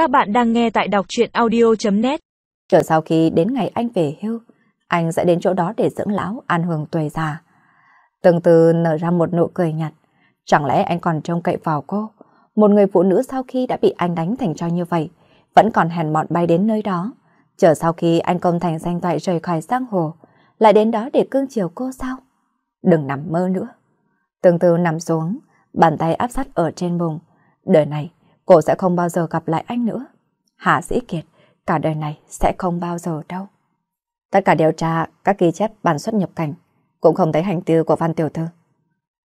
Các bạn đang nghe tại đọc truyện audio.net Chờ sau khi đến ngày anh về hưu, anh sẽ đến chỗ đó để dưỡng lão, an hưởng tuổi già. Từng từ nở ra một nụ cười nhạt. Chẳng lẽ anh còn trông cậy vào cô? Một người phụ nữ sau khi đã bị anh đánh thành cho như vậy, vẫn còn hèn mọn bay đến nơi đó. Chờ sau khi anh công thành danh toại rời khỏi giang hồ, lại đến đó để cưng chiều cô sao? Đừng nằm mơ nữa. Từng từ nằm xuống, bàn tay áp sát ở trên bụng. Đời này, cô sẽ không bao giờ gặp lại anh nữa. Hạ Sĩ Kiệt, cả đời này sẽ không bao giờ đâu. Tất cả điều tra các ghi chép bản xuất nhập cảnh, cũng không thấy hành tư của Văn Tiểu Thư.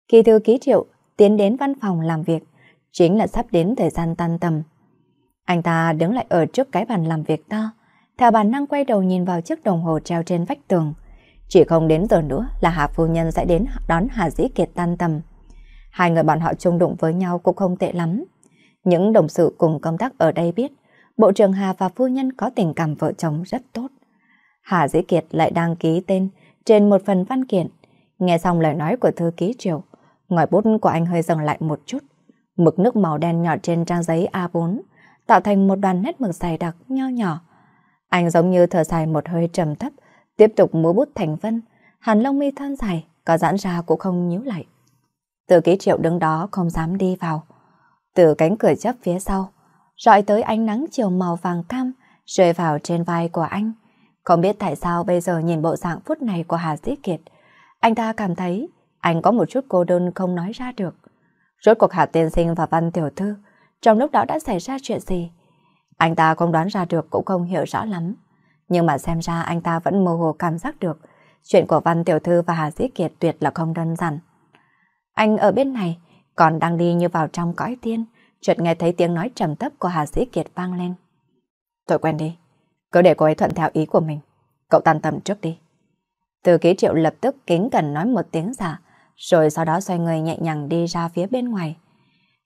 Kỳ thư ký triệu tiến đến văn phòng làm việc, chính là sắp đến thời gian tan tầm. Anh ta đứng lại ở trước cái bàn làm việc to, theo bản năng quay đầu nhìn vào chiếc đồng hồ treo trên vách tường. Chỉ không đến giờ nữa là Hạ Phu Nhân sẽ đến đón Hà Dĩ Kiệt tan tầm. Hai người bọn họ chung đụng với nhau cũng không tệ lắm. Những đồng sự cùng công tác ở đây biết, Bộ trưởng Hà và Phu Nhân có tình cảm vợ chồng rất tốt. Hà Dĩ Kiệt lại đăng ký tên trên một phần văn kiện. Nghe xong lời nói của thư ký Triều, ngòi bút của anh hơi dừng lại một chút. Mực nước màu đen nhỏ trên trang giấy A4 tạo thành một đoàn nét mực dày đặc nho nhỏ. Anh giống như thở dài một hơi trầm thấp, tiếp tục múa bút thành vân, hàn lông mi thon dài, có giãn ra cũng không nhíu lại. Từ ký triệu đứng đó không dám đi vào. Từ cánh cửa chấp phía sau, rọi tới ánh nắng chiều màu vàng cam rơi vào trên vai của anh. Không biết tại sao bây giờ nhìn bộ dạng phút này của Hà Dĩ Kiệt, anh ta cảm thấy anh có một chút cô đơn không nói ra được. Rốt cuộc Hà Tiên Sinh và Văn Tiểu Thư trong lúc đó đã xảy ra chuyện gì? Anh ta không đoán ra được cũng không hiểu rõ lắm. Nhưng mà xem ra anh ta vẫn mơ hồ cảm giác được chuyện của Văn Tiểu Thư và Hà Dĩ Kiệt tuyệt là không đơn giản. Anh ở bên này còn đang đi như vào trong cõi tiên, chợt nghe thấy tiếng nói trầm thấp của Hà Dĩ Kiệt vang lên. Tôi quen đi, cứ để cô ấy thuận theo ý của mình. Cậu tan tầm trước đi. Từ ký triệu lập tức kính cần nói một tiếng giả, rồi sau đó xoay người nhẹ nhàng đi ra phía bên ngoài.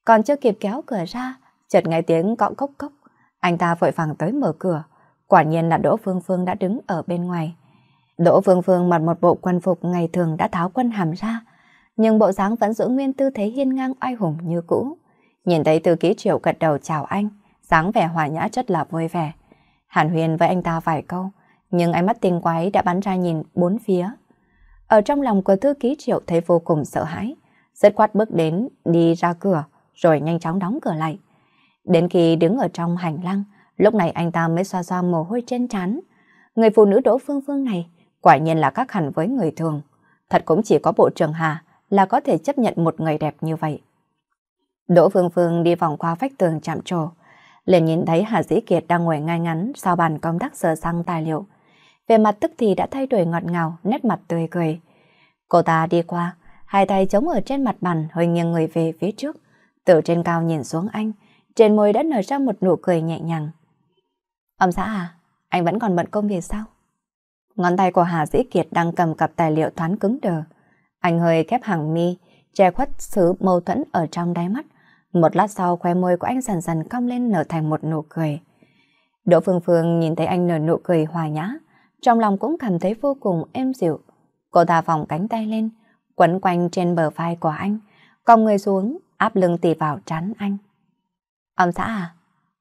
Còn chưa kịp kéo cửa ra, chợt nghe tiếng cọ cốc cốc. Anh ta vội vàng tới mở cửa. Quả nhiên là Đỗ Phương Phương đã đứng ở bên ngoài. Đỗ Phương Phương mặc một bộ quân phục ngày thường đã tháo quân hàm ra, nhưng bộ dáng vẫn giữ nguyên tư thế hiên ngang oai hùng như cũ. Nhìn thấy từ ký triệu gật đầu chào anh, dáng vẻ hòa nhã rất là vui vẻ. Hàn Huyền với anh ta vài câu, nhưng ánh mắt tinh quái đã bắn ra nhìn bốn phía. Ở trong lòng của thư ký triệu thấy vô cùng sợ hãi, rất quát bước đến, đi ra cửa, rồi nhanh chóng đóng cửa lại. Đến khi đứng ở trong hành lang, lúc này anh ta mới xoa xoa mồ hôi trên trán. Người phụ nữ Đỗ Phương Phương này quả nhiên là khác hẳn với người thường. Thật cũng chỉ có bộ trưởng Hà là có thể chấp nhận một người đẹp như vậy. Đỗ Phương Phương đi vòng qua vách tường chạm trổ, liền nhìn thấy Hà Dĩ Kiệt đang ngồi ngay ngắn sau bàn công tác sờ sang tài liệu. Về mặt tức thì đã thay đổi ngọt ngào, nét mặt tươi cười. Cô ta đi qua, hai tay chống ở trên mặt bàn hơi nghiêng người về phía trước, từ trên cao nhìn xuống anh, trên môi đã nở ra một nụ cười nhẹ nhàng. Ông xã à, anh vẫn còn bận công việc sao? Ngón tay của Hà Dĩ Kiệt đang cầm cặp tài liệu thoáng cứng đờ. Anh hơi khép hàng mi, che khuất sự mâu thuẫn ở trong đáy mắt. Một lát sau khoe môi của anh dần dần cong lên nở thành một nụ cười. Đỗ Phương Phương nhìn thấy anh nở nụ cười hòa nhã, trong lòng cũng cảm thấy vô cùng êm dịu. Cô ta vòng cánh tay lên, quấn quanh trên bờ vai của anh, cong người xuống, áp lưng tì vào trán anh. Ông xã à,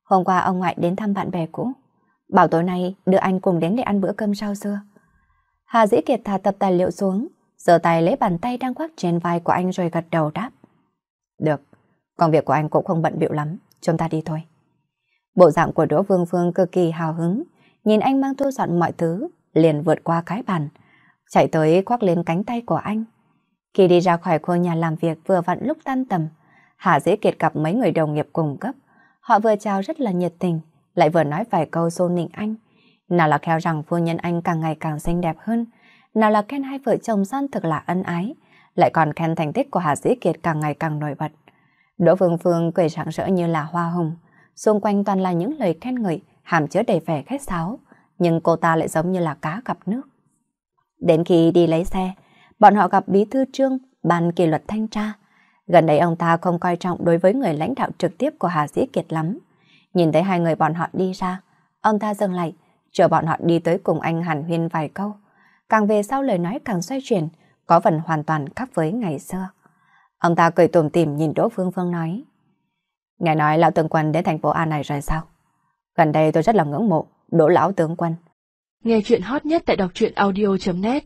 hôm qua ông ngoại đến thăm bạn bè cũ. Bảo tối nay đưa anh cùng đến để ăn bữa cơm rau xưa Hà Dĩ Kiệt thả tập tài liệu xuống, giơ tay lấy bàn tay đang khoác trên vai của anh rồi gật đầu đáp. Được, công việc của anh cũng không bận bịu lắm, chúng ta đi thôi. Bộ dạng của Đỗ Vương Phương cực kỳ hào hứng, nhìn anh mang thu dọn mọi thứ, liền vượt qua cái bàn, chạy tới khoác lên cánh tay của anh. Khi đi ra khỏi khu nhà làm việc vừa vặn lúc tan tầm, Hà Dĩ Kiệt gặp mấy người đồng nghiệp cùng cấp. Họ vừa chào rất là nhiệt tình, lại vừa nói vài câu xô nịnh anh. Nào là khéo rằng phu nhân anh càng ngày càng xinh đẹp hơn, nào là khen hai vợ chồng son thật là ân ái, lại còn khen thành tích của Hà Dĩ Kiệt càng ngày càng nổi bật. Đỗ Phương Phương cười rạng rỡ như là hoa hồng, xung quanh toàn là những lời khen ngợi, hàm chứa đầy vẻ khách sáo, nhưng cô ta lại giống như là cá gặp nước. Đến khi đi lấy xe, bọn họ gặp bí thư trương, ban kỷ luật thanh tra. Gần đây ông ta không coi trọng đối với người lãnh đạo trực tiếp của Hà Dĩ Kiệt lắm. Nhìn thấy hai người bọn họ đi ra, ông ta dừng lại, chờ bọn họ đi tới cùng anh Hàn Huyên vài câu. Càng về sau lời nói càng xoay chuyển, có phần hoàn toàn khác với ngày xưa. Ông ta cười tủm tỉm nhìn Đỗ Phương Phương nói. Nghe nói lão tướng quân đến thành phố A này rồi sao? Gần đây tôi rất là ngưỡng mộ, đỗ lão tướng quân. Nghe chuyện hot nhất tại đọc truyện audio.net